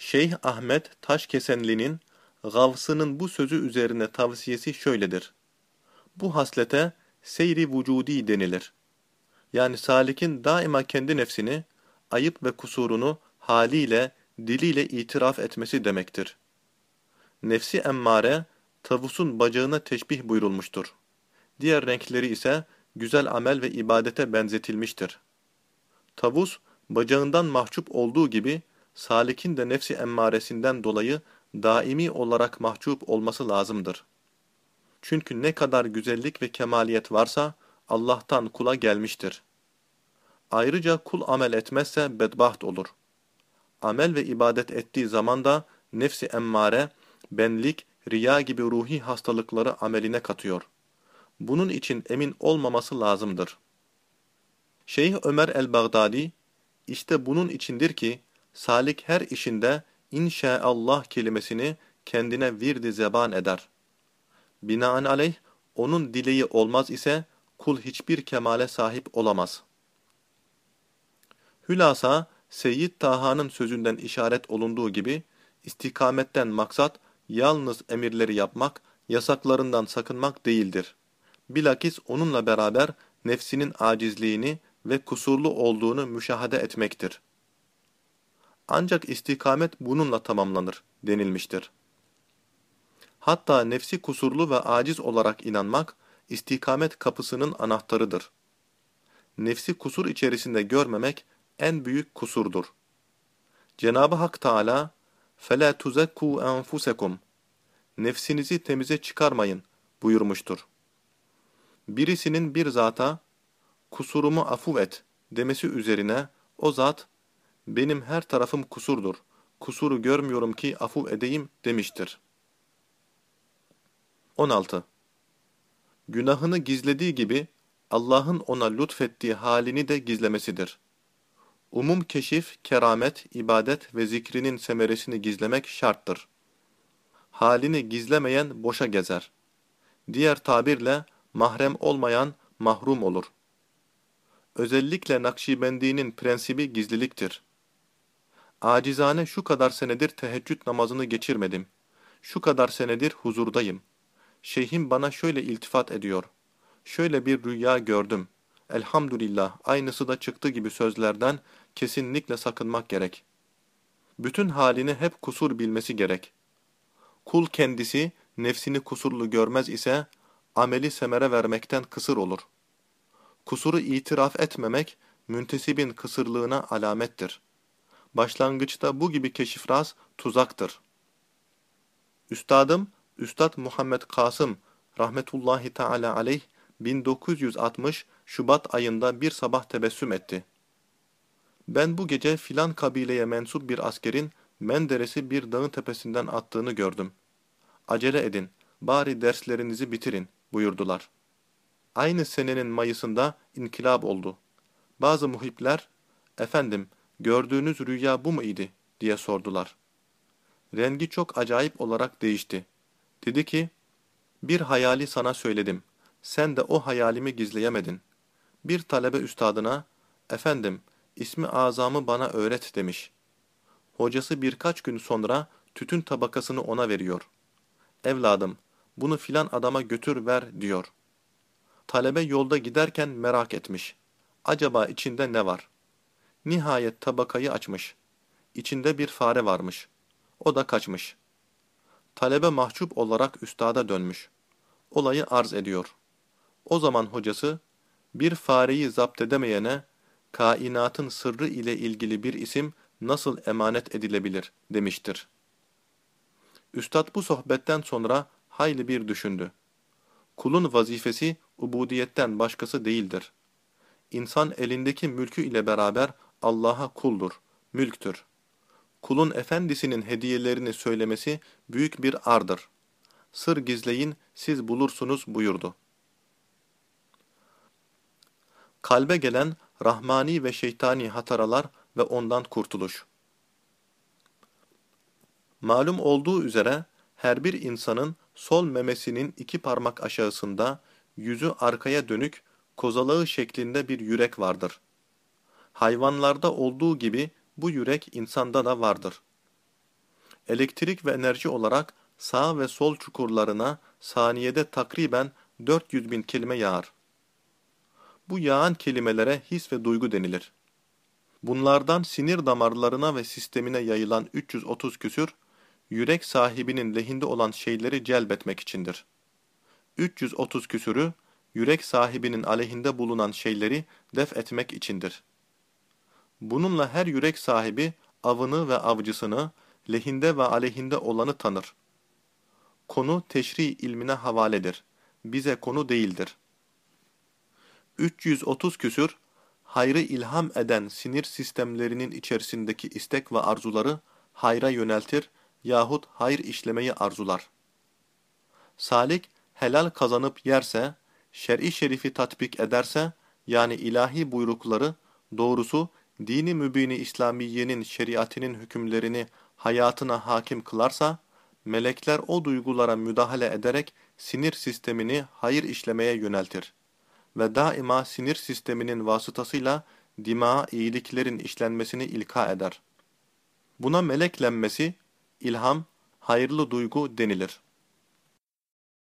Şeyh Ahmet Taşkesenli'nin Gavsı'nın bu sözü üzerine tavsiyesi şöyledir. Bu haslete seyri vücudi denilir. Yani salikin daima kendi nefsini, ayıp ve kusurunu haliyle, diliyle itiraf etmesi demektir. Nefsi emmare, tavusun bacağına teşbih buyurulmuştur. Diğer renkleri ise güzel amel ve ibadete benzetilmiştir. Tavus, bacağından mahcup olduğu gibi, salikin de nefsi emmaresinden dolayı daimi olarak mahcup olması lazımdır. Çünkü ne kadar güzellik ve kemaliyet varsa Allah'tan kula gelmiştir. Ayrıca kul amel etmezse bedbaht olur. Amel ve ibadet ettiği zaman da nefsi emmare, benlik, riya gibi ruhi hastalıkları ameline katıyor. Bunun için emin olmaması lazımdır. Şeyh Ömer el-Baghdadi, işte bunun içindir ki, salik her işinde inşaallah kelimesini kendine virdi zeban eder. Binaenaleyh, onun dileği olmaz ise, kul hiçbir kemale sahip olamaz. Hülasa, Seyyid Taha'nın sözünden işaret olunduğu gibi, istikametten maksat, yalnız emirleri yapmak, yasaklarından sakınmak değildir. Bilakis onunla beraber nefsinin acizliğini ve kusurlu olduğunu müşahede etmektir. Ancak istikamet bununla tamamlanır denilmiştir. Hatta nefsi kusurlu ve aciz olarak inanmak, istikamet kapısının anahtarıdır. Nefsi kusur içerisinde görmemek en büyük kusurdur. Cenab-ı Hak Teala, فَلَا تُزَكُّوا أَنْفُسَكُمْ Nefsinizi temize çıkarmayın buyurmuştur. Birisinin bir zata, kusurumu afu et demesi üzerine, o zat, benim her tarafım kusurdur, kusuru görmüyorum ki afu edeyim demiştir. 16. Günahını gizlediği gibi, Allah'ın ona lütfettiği halini de gizlemesidir. Umum keşif, keramet, ibadet ve zikrinin semeresini gizlemek şarttır. Halini gizlemeyen boşa gezer. Diğer tabirle, mahrem olmayan mahrum olur. Özellikle Nakşibendi'nin prensibi gizliliktir. Acizane şu kadar senedir teheccüd namazını geçirmedim. Şu kadar senedir huzurdayım. Şeyhim bana şöyle iltifat ediyor. Şöyle bir rüya gördüm. Elhamdülillah aynısı da çıktı gibi sözlerden kesinlikle sakınmak gerek. Bütün halini hep kusur bilmesi gerek. Kul kendisi nefsini kusurlu görmez ise ameli semere vermekten kısır olur. Kusuru itiraf etmemek müntesibin kısırlığına alamettir. Başlangıçta bu gibi keşifraz tuzaktır. Üstadım, Üstad Muhammed Kasım rahmetullahi teala aleyh 1960 Şubat ayında bir sabah tebessüm etti. Ben bu gece filan kabileye mensup bir askerin Menderes'i bir dağın tepesinden attığını gördüm. Acele edin, bari derslerinizi bitirin buyurdular. Aynı senenin Mayıs'ında inkılap oldu. Bazı muhipler, efendim gördüğünüz rüya bu mu idi diye sordular. Rengi çok acayip olarak değişti. Dedi ki, bir hayali sana söyledim. Sen de o hayalimi gizleyemedin. Bir talebe üstadına, efendim, ismi azamı bana öğret demiş. Hocası birkaç gün sonra tütün tabakasını ona veriyor. Evladım, bunu filan adama götür ver diyor. Talebe yolda giderken merak etmiş. Acaba içinde ne var? Nihayet tabakayı açmış. İçinde bir fare varmış. O da kaçmış. Talebe mahcup olarak üstada dönmüş. Olayı arz ediyor. O zaman hocası, bir fareyi zapt edemeyene, kainatın sırrı ile ilgili bir isim nasıl emanet edilebilir demiştir. Üstad bu sohbetten sonra hayli bir düşündü. Kulun vazifesi ubudiyetten başkası değildir. İnsan elindeki mülkü ile beraber Allah'a kuldur, mülktür. Kulun efendisinin hediyelerini söylemesi büyük bir ardır. Sır gizleyin, siz bulursunuz buyurdu. Kalbe gelen rahmani ve şeytani hataralar ve ondan kurtuluş. Malum olduğu üzere her bir insanın sol memesinin iki parmak aşağısında yüzü arkaya dönük kozalağı şeklinde bir yürek vardır. Hayvanlarda olduğu gibi bu yürek insanda da vardır. elektrik ve enerji olarak sağ ve sol çukurlarına saniyede takriben 400 bin kelime yağar. Bu yağan kelimelere his ve duygu denilir. Bunlardan sinir damarlarına ve sistemine yayılan 330 küsür, yürek sahibinin lehinde olan şeyleri celbetmek içindir. 330 küsürü, yürek sahibinin aleyhinde bulunan şeyleri def etmek içindir. Bununla her yürek sahibi avını ve avcısını, lehinde ve aleyhinde olanı tanır. Konu teşri ilmine havaledir. Bize konu değildir. 330 küsür, hayrı ilham eden sinir sistemlerinin içerisindeki istek ve arzuları hayra yöneltir yahut hayır işlemeyi arzular. Salik, helal kazanıp yerse, şer'i şerifi tatbik ederse, yani ilahi buyrukları, doğrusu dini mübini İslamiyenin şeriatinin hükümlerini hayatına hakim kılarsa, melekler o duygulara müdahale ederek sinir sistemini hayır işlemeye yöneltir ve daima sinir sisteminin vasıtasıyla dimağa iyiliklerin işlenmesini ilka eder. Buna meleklenmesi, ilham, hayırlı duygu denilir.